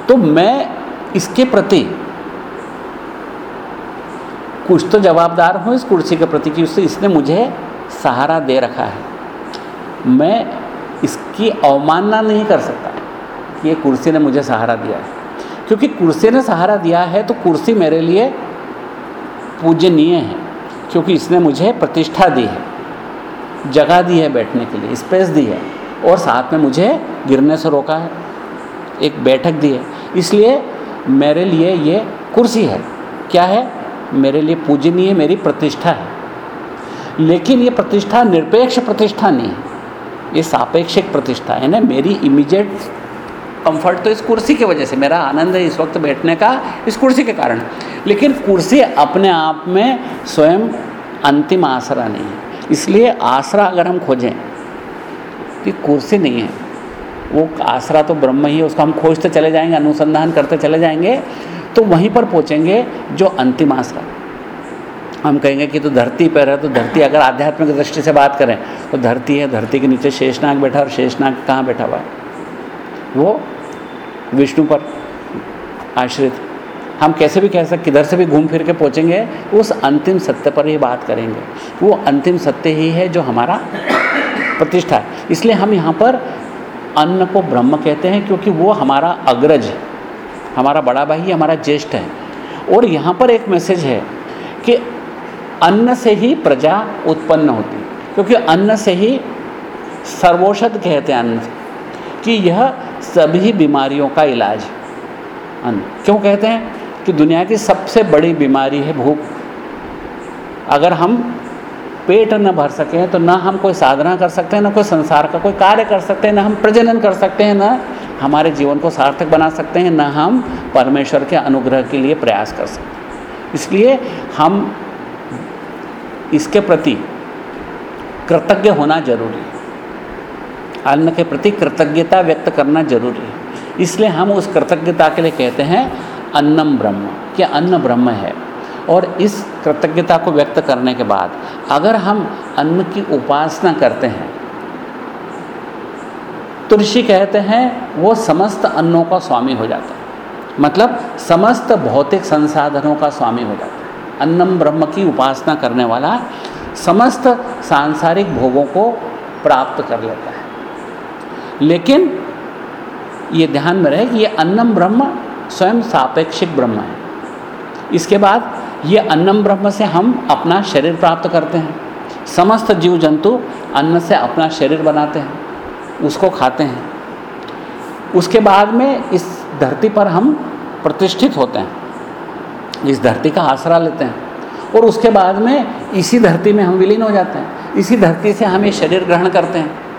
तो मैं इसके प्रति कुछ तो जवाबदार हूँ इस कुर्सी के प्रति कि उससे इसने मुझे सहारा दे रखा है। मैं इसकी अवमानना नहीं कर सकता कि ये कुर्सी ने मुझे सहारा दिया है। क्योंकि कुर्सी ने सहारा दिया है तो कुर्सी मेरे लिए पूजनीय है। क्योंकि इसने मुझे प्रतिष्ठा दी है, जगह दी है बैठने के लिए स्पेस दी है, और साथ में मुझे गिरने से रोका है, एक बैठक दी है। इसलिए मेरे लिए ये कुर्सी है। क्या है? मेरे लिए पूजनीय मेरी प्रतिष्ठा है। लेकिन ये प्रतिष्ठा निरपेक्ष प्रतिष्ठा नहीं है। ये सापेक्षिक प्रतिष्ठा है ना मेरी इमीजिएट कंफर्ट तो इस कुर्सी की वजह से, मेरा आनंद है इस वक्त बैठने का, इस कुर्सी के कारण। लेकिन कुर्सी अपने आप में स्वयं अंतिम आसरा नहीं है। इसलिए आसरा अगर हम खोजें कि कुर्सी नहीं है। वो आसरा तो ब्रह्म ही है, उसको हम खोजते चले जाएँगे, अनुसंधान करते चले जाएँगे तो वहीं पर पहुँचेंगे जो अंतिम आसरा। हम कहेंगे कि तो धरती पर है तो धरती अगर आध्यात्मिक दृष्टि से बात करें तो धरती है, धरती के नीचे शेषनाग बैठा और शेषनाग कहाँ बैठा हुआ है? वो विष्णु पर आश्रित। हम कैसे भी कह सकते किधर से भी घूम फिर के पहुँचेंगे, उस अंतिम सत्य पर ही बात करेंगे। वो अंतिम सत्य ही है जो हमारा प्रतिष्ठा है। इसलिए हम यहाँ पर अन्न को ब्रह्म कहते हैं, क्योंकि वो हमारा अग्रज है। हमारा बड़ा भाई, हमारा ज्येष्ठ है। और यहाँ पर एक मैसेज है कि अन्न से ही प्रजा उत्पन्न होती क्योंकि अन्न से ही सर्वोषध कहते हैं अन्न कि यह सभी बीमारियों का इलाज है। अन्न क्यों कहते हैं? कि दुनिया की सबसे बड़ी बीमारी है भूख। अगर हम पेट न भर सकें तो ना हम कोई साधना कर सकते हैं, ना कोई संसार का कोई कार्य कर सकते हैं, ना हम प्रजनन कर सकते हैं, ना हमारे जीवन को सार्थक बना सकते हैं, ना हम परमेश्वर के अनुग्रह के लिए प्रयास कर सकते हैं। इसलिए हम इसके प्रति कृतज्ञ होना ज़रूरी है। अन्न के प्रति कृतज्ञता व्यक्त करना ज़रूरी है। इसलिए हम उस कृतज्ञता के लिए कहते हैं अन्नम ब्रह्म, कि अन्न ब्रह्म है। और इस कृतज्ञता को व्यक्त करने के बाद अगर हम अन्न की उपासना करते हैं तो ऋषि कहते हैं, वो समस्त अन्नों का स्वामी हो जाता है। मतलब समस्त भौतिक संसाधनों का स्वामी हो जाता है। अन्नम ब्रह्म की उपासना करने वाला समस्त सांसारिक भोगों को प्राप्त कर लेता है। लेकिन ये ध्यान में रहे कि ये अन्नम ब्रह्म स्वयं सापेक्षिक ब्रह्म है। इसके बाद ये अन्नम ब्रह्म से हम अपना शरीर प्राप्त करते हैं। समस्त जीव जंतु अन्न से अपना शरीर बनाते हैं, उसको खाते हैं। उसके बाद में इस धरती पर हम प्रतिष्ठित होते हैं, इस धरती का आसरा लेते हैं और उसके बाद में इसी धरती में हम विलीन हो जाते हैं। इसी धरती से हम ये शरीर ग्रहण करते हैं।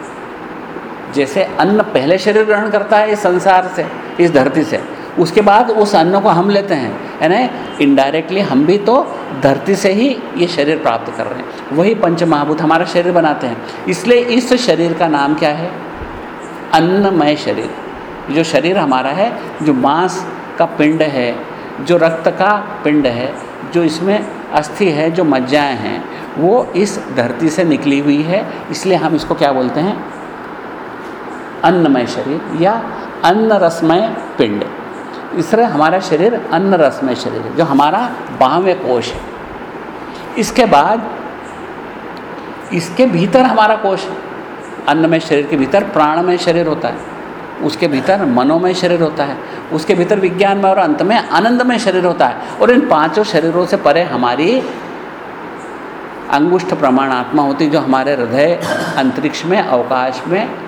जैसे अन्न पहले शरीर ग्रहण करता है इस संसार से, इस धरती से। उसके बाद उस अन्न को हम लेते हैं। यानी इनडायरेक्टली हम भी तो धरती से ही ये शरीर प्राप्त कर रहे हैं। वही पंच महाभूत हमारा शरीर बनाते हैं। इसलिए इस शरीर का नाम क्या है? अन्नमय शरीर। जो शरीर हमारा है, जो मांस का पिंड है, जो रक्त का पिंड है, जो इसमें अस्थि है, जो मज्जाएँ हैं, वो इस धरती से निकली हुई है। इसलिए हम इसको क्या बोलते हैं? अन्नमय शरीर या अन्न रसमय पिंड इसलिए हमारा शरीर अन्न रसमय शरीर है, जो हमारा बाहवें कोश है। इसके बाद, इसके भीतर हमारा कोश है। अन्नमय शरीर के भीतर प्राणमय शरीर होता है, उसके भीतर मनोमय शरीर होता है, उसके भीतर विज्ञानमय और अंत में आनंदमय शरीर होता है। और इन पाँचों शरीरों से परे हमारी अंगुष्ठ प्रमाण आत्मा होती जो हमारे हृदय, अंतरिक्ष में, अवकाश में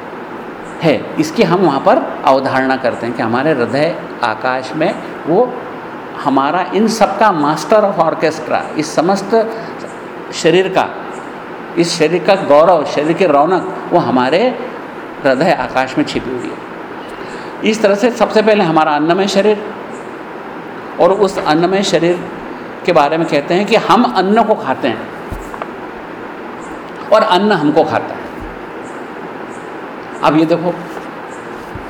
है। इसकी हम वहाँ पर अवधारणा करते हैं कि हमारे हृदय, आकाश में वो हमारा, इन सब का मास्टर ऑफ़ ऑर्केस्ट्रा, इस समस्त शरीर का, इस शरीर का गौरव, शरीर की रौनक, वो हमारे हृदय, आकाश में छिपी हुई है। इस तरह से सबसे पहले हमारा अन्नमय शरीर और उस अन्नमय शरीर के बारे में कहते हैं कि हम अन्न को खाते हैं और अन्न हमको खाता है। अब ये देखो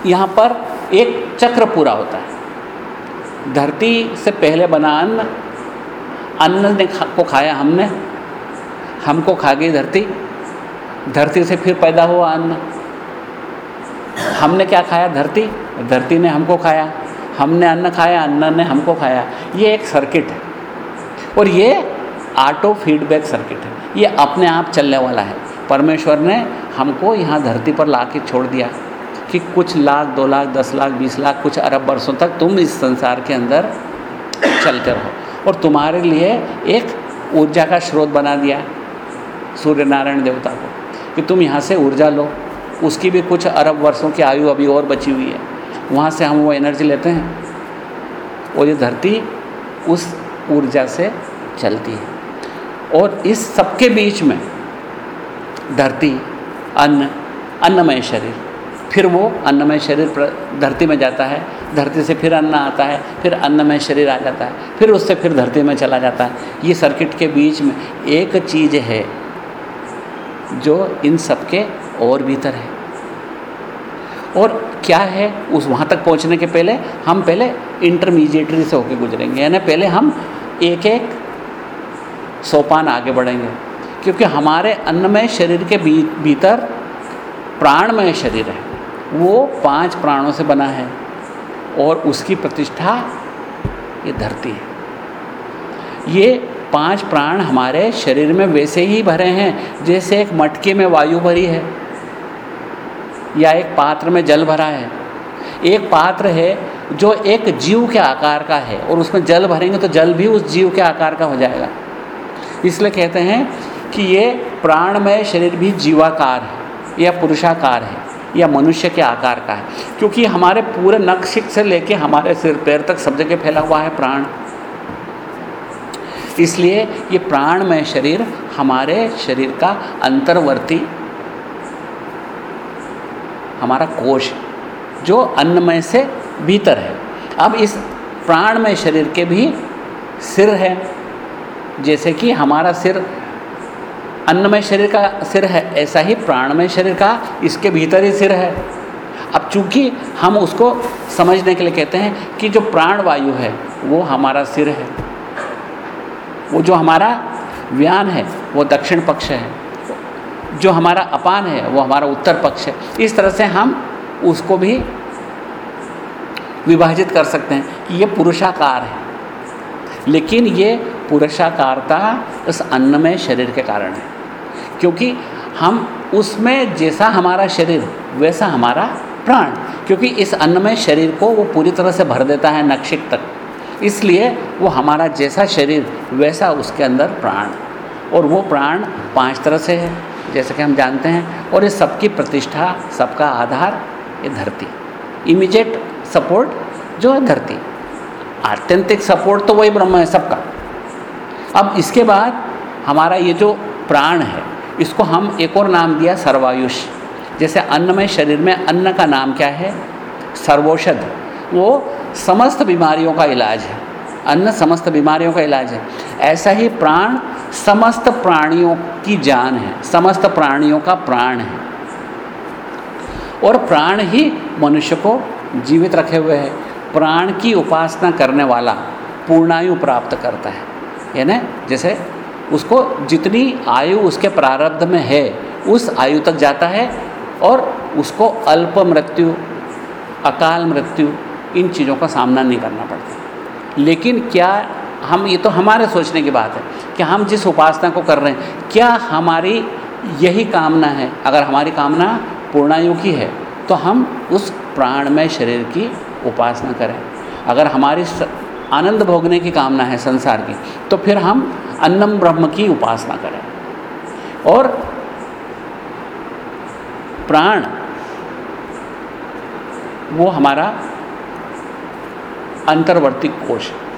यहाँ पर एक चक्र पूरा होता है। धरती से पहले बना अन्न अन्न ने खा, को खाया हमने हमको खा गई धरती। धरती से फिर पैदा हुआ अन्न। हमने क्या खाया? धरती। धरती ने हमको खाया। हमने अन्न खाया अन्न ने हमको खाया। ये एक सर्किट है। और ये ऑटो फीडबैक सर्किट है। ये अपने आप चलने वाला है। परमेश्वर ने हमको यहाँ धरती पर ला के छोड़ दिया कि कुछ लाख, दो लाख, दस लाख, बीस लाख, कुछ अरब वर्षों तक तुम इस संसार के अंदर चलते रहो। और तुम्हारे लिए एक ऊर्जा का स्रोत बना दिया सूर्य नारायण देवता को कि तुम यहाँ से ऊर्जा लो। उसकी भी कुछ अरब वर्षों की आयु अभी और बची हुई है। वहाँ से हम वो एनर्जी लेते हैं। और ये धरती उस ऊर्जा से चलती है। और इस सबके बीच में धरती अन्न, अन्नमय शरीर। फिर वो अन्नमय शरीर धरती में जाता है। धरती से फिर अन्न आता है, फिर अन्नमय शरीर आ जाता है, फिर उससे फिर धरती में चला जाता है। ये सर्किट के बीच में एक चीज़ है जो इन सबके और भीतर है। और क्या है? उस वहाँ तक पहुँचने के पहले हम पहले इंटरमीडिएटरी से होकर गुजरेंगे। यानी पहले हम एक एक सोपान आगे बढ़ेंगे। क्योंकि हमारे अन्नमय शरीर के भी, भीतर प्राणमय शरीर है। वो पाँच प्राणों से बना है और उसकी प्रतिष्ठा ये धरती है। ये पाँच प्राण हमारे शरीर में वैसे ही भरे हैं जैसे एक मटके में वायु भरी है या एक पात्र में जल भरा है। एक पात्र है जो एक जीव के आकार का है और उसमें जल भरेंगे तो जल भी उस जीव के आकार का हो जाएगा। इसलिए कहते हैं कि ये प्राणमय शरीर भी जीवाकार है, या पुरुषाकार है, या मनुष्य के आकार का है। क्योंकि हमारे पूरे नक्शिक से लेके हमारे सिर, पैर तक सब जगह फैला हुआ है प्राण। इसलिए ये प्राणमय शरीर हमारे शरीर का अंतर्वर्ती, हमारा कोश जो अन्नमय से भीतर है। अब इस प्राणमय शरीर के भी सिर है, जैसे कि हमारा सिर अन्नमय शरीर का सिर है, ऐसा ही प्राणमय शरीर का इसके भीतर ही सिर है। अब चूँकि हम उसको समझने के लिए कहते हैं कि जो प्राण वायु है, वो हमारा सिर है। वो जो हमारा व्यान है, वो दक्षिण पक्ष है। जो हमारा अपान है, वो हमारा उत्तर पक्ष है। इस तरह से हम उसको भी विभाजित कर सकते हैं कि ये पुरुषाकार है। लेकिन ये पुरुषाकारता इस अन्नमय शरीर के कारण है। क्योंकि हम उसमें जैसा हमारा शरीर वैसा हमारा प्राण। क्योंकि इस अन्नमय शरीर को वो पूरी तरह से भर देता है नक्षिक तक। इसलिए वो हमारा जैसा शरीर, वैसा उसके अंदर प्राण। और वो प्राण पाँच तरह से है, जैसे कि हम जानते हैं। और ये सबकी प्रतिष्ठा, सबका आधार ये धरती। इमीजिएट सपोर्ट जो है धरती। आत्यंतिक सपोर्ट तो वही ब्रह्म है सबका। अब इसके बाद हमारा ये जो प्राण है इसको हम एक और नाम दिया सर्वायुष। जैसे अन्नमय शरीर में अन्न का नाम क्या है? सर्वौषध। वो समस्त बीमारियों का इलाज है। अन्न समस्त बीमारियों का इलाज है। ऐसा ही प्राण समस्त प्राणियों की जान है। समस्त प्राणियों का प्राण है। और प्राण ही मनुष्य को जीवित रखे हुए है। प्राण की उपासना करने वाला पूर्णायु प्राप्त करता है। यानी जैसे उसको जितनी आयु उसके प्रारब्ध में है, उस आयु तक जाता है और उसको अल्प मृत्यु, अकाल मृत्यु, इन चीज़ों का सामना नहीं करना पड़ता। लेकिन क्या हम, ये तो हमारे सोचने की बात है कि हम जिस उपासना को कर रहे हैं, क्या हमारी यही कामना है? अगर हमारी कामना पूर्णायु की है तो हम उस प्राणमय शरीर की उपासना करें। अगर हमारी आनंद भोगने की कामना है संसार की तो फिर हम अन्नम ब्रह्म की उपासना करें। और प्राण, वो हमारा अंतर्वर्ती कोश है।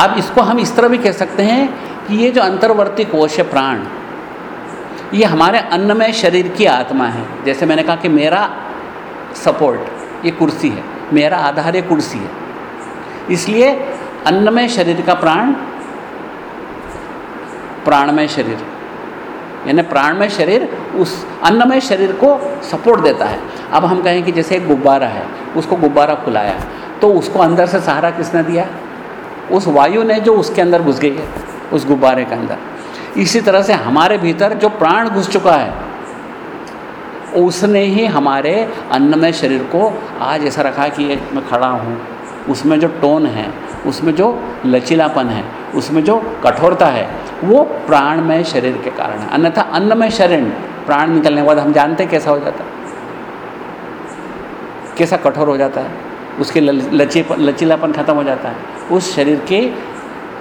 अब इसको हम इस तरह भी कह सकते हैं कि ये जो अंतर्वर्ती कोश है प्राण, ये हमारे अन्नमय शरीर की आत्मा है। जैसे मैंने कहा कि मेरा सपोर्ट, ये कुर्सी है, मेरा आधार ये कुर्सी है। इसलिए अन्नमय शरीर का प्राण? प्राणमय शरीर। यानी प्राणमय शरीर उस अन्नमय शरीर को सपोर्ट देता है। अब हम कहें कि जैसे एक गुब्बारा है, उसको गुब्बारा खुलाया तो उसको अंदर से सहारा किसने दिया? उस वायु ने जो उसके अंदर घुस गई है, उस गुब्बारे के अंदर। इसी तरह से हमारे भीतर जो प्राण घुस चुका है, उसने ही हमारे अन्नमय शरीर को आज ऐसा रखा कि मैं खड़ा हूँ उसमें जो टोन है, उसमें जो लचीलापन है, उसमें जो कठोरता है, वो प्राणमय शरीर के कारण है। अन्यथा अन्नमय शरीर, प्राण निकलने के बाद हम जानते कैसा हो जाता है। कैसा कठोर हो जाता है। उसके लची लचीलापन खत्म हो जाता है। उस शरीर की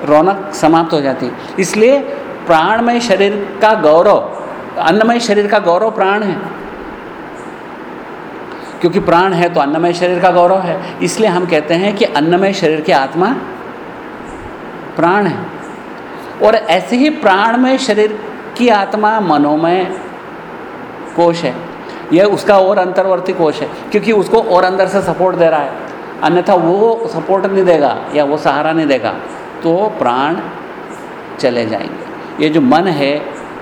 रौनक समाप्त हो जाती है। इसलिए प्राणमय शरीर का गौरव, अन्नमय शरीर का गौरव प्राण है। क्योंकि प्राण है तो अन्नमय शरीर का गौरव है। इसलिए हम कहते हैं कि अन्नमय शरीर की आत्मा प्राण है। और ऐसे ही प्राणमय शरीर की आत्मा मनोमय कोश है। यह उसका और अंतर्वर्ती कोश है, क्योंकि उसको और अंदर से सपोर्ट दे रहा है। अन्यथा वो सपोर्ट नहीं देगा या वो सहारा नहीं देगा तो प्राण चले जाएँगे। ये जो मन है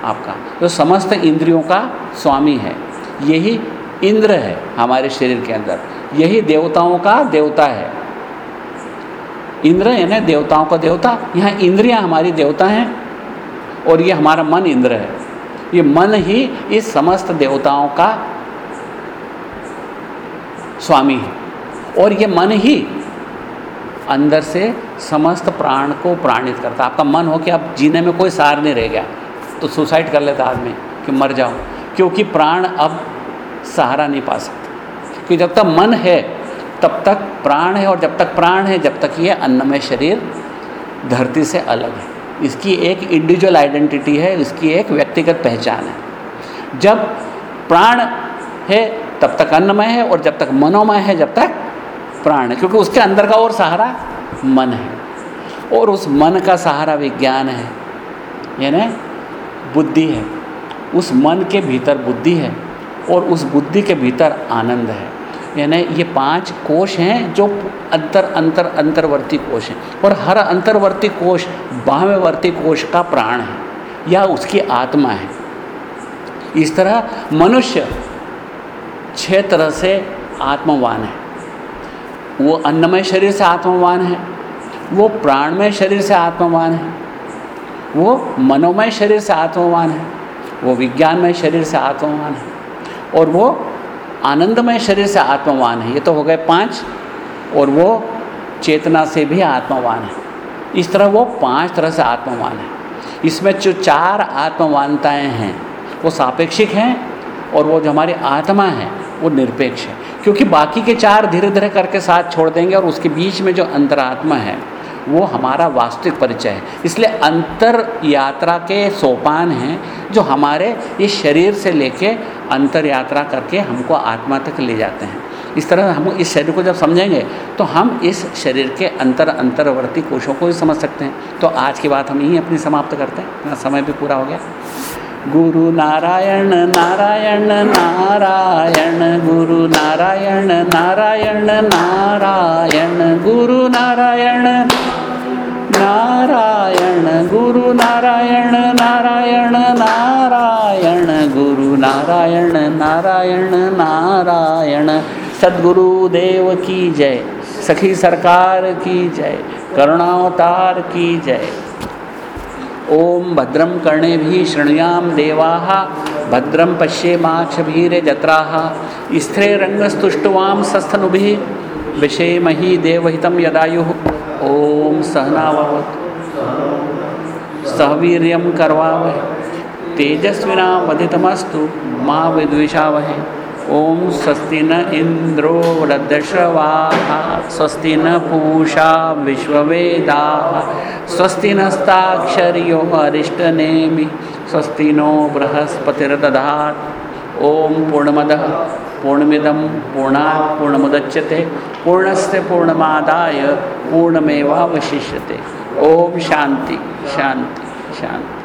आपका, जो समस्त इंद्रियों का स्वामी है, यही इंद्र है हमारे शरीर के अंदर। यही देवताओं का देवता है। इंद्र यानी देवताओं का देवता। यहाँ इंद्रियाँ हमारी देवता हैं और ये हमारा मन इंद्र है। ये मन ही इस समस्त देवताओं का स्वामी है। और ये मन ही अंदर से समस्त प्राण को प्राणित करता आपका मन हो कि आप जीने में कोई सार नहीं रह गया तो सुसाइड कर लेता आदमी कि मर जाओ क्योंकि प्राण अब सहारा नहीं पा सकते। क्योंकि जब तक मन है, तब तक प्राण है और जब तक प्राण है, जब तक ये अन्नमय शरीर धरती से अलग है। इसकी एक इंडिविजुअल आइडेंटिटी है, इसकी एक व्यक्तिगत पहचान है। जब प्राण है, तब तक अन्नमय है और जब तक मनोमय है, जब तक प्राण है। क्योंकि उसके अंदर का और सहारा मन है। और उस मन का सहारा विज्ञान है। यानी बुद्धि है। उस मन के भीतर बुद्धि है। और उस बुद्धि के भीतर आनंद है। यानी ये पाँच कोश हैं जो अंतर अंतर, अंतर्वर्ती कोश हैं। और हर अंतर्वर्ती कोश बाह्यवर्ती कोश का प्राण है, या उसकी आत्मा है। इस तरह मनुष्य छह तरह से आत्मवान है। वो अन्नमय शरीर से आत्मवान है, वो प्राणमय शरीर से आत्मवान है, वो मनोमय शरीर से आत्मवान है, वो विज्ञानमय शरीर से आत्मवान है। और वो आनंदमय शरीर से आत्मवान है। ये तो हो गए पाँच, और वो चेतना से भी आत्मवान है। इस तरह वो पाँच तरह से आत्मवान है। इसमें जो चार आत्मवानताएँ हैं, वो सापेक्षिक हैं, और वो जो हमारी आत्मा है, वो निरपेक्ष है। क्योंकि बाकी के चार धीरे धीरे करके साथ छोड़ देंगे, और उसके बीच में जो अंतरात्मा है वो हमारा वास्तविक परिचय है। इसलिए अंतर यात्रा के सोपान हैं जो हमारे इस शरीर से लेके अंतर यात्रा करके हमको आत्मा तक ले जाते हैं। इस तरह हम इस शरीर को जब समझेंगे तो हम इस शरीर के अंतर अंतरवर्ती कोशों को भी समझ सकते हैं। तो आज की बात हम यहीं अपनी समाप्त करते हैं। इतना समय भी पूरा हो गया। गुरु नारायण नारायण नारायण, गुरु नारायण नारायण नारायण, गुरु नारायण। नारायण, गुरु नारायण नारायण नारायण, गुरु नारायण नारायण नारायण। सदगुरुदेव की जय, सखी सरकार की जय, करुणावतार की जय। ओम भद्रम कर्णे भी शृणुयाम देवा भद्रम पश्येमाक्षभीरजत्रा स्थिरंगस्तुष्टवाम सस्थनुभि विषेमहि देवहितं यदायु। ओम सहनावत सहवीर्यं करवावह तेजस्विनावधितमस्तु मा विद्विषावहे। ओम स्वस्ति न इंद्रो वृद्धश्रवाः स्वस्ति न पूषा विश्ववेदा। स्वस्ति नस्ताक्षर्यो अरिष्टनेमि। स्वस्ति नो बृहस्पतिर्दधात्। ओम पूर्णमद पूर्णमिदं पूर्णा पूर्णमुदच्यते पूर्णस्य पूर्णमादाय पूर्णमेवावशिष्यते। ओम शांति शांति शांति।